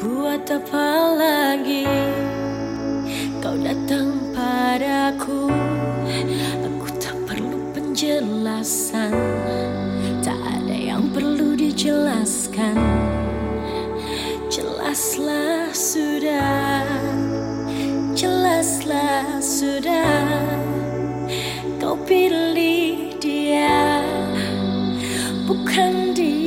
buat apa lagi? Kau datang padaku. Aku tak perlu penjelasan. Tak ada yang perlu dijelaskan. Jelaslah sudah. Jelaslah sudah. Kau pilih dia Bukan dia.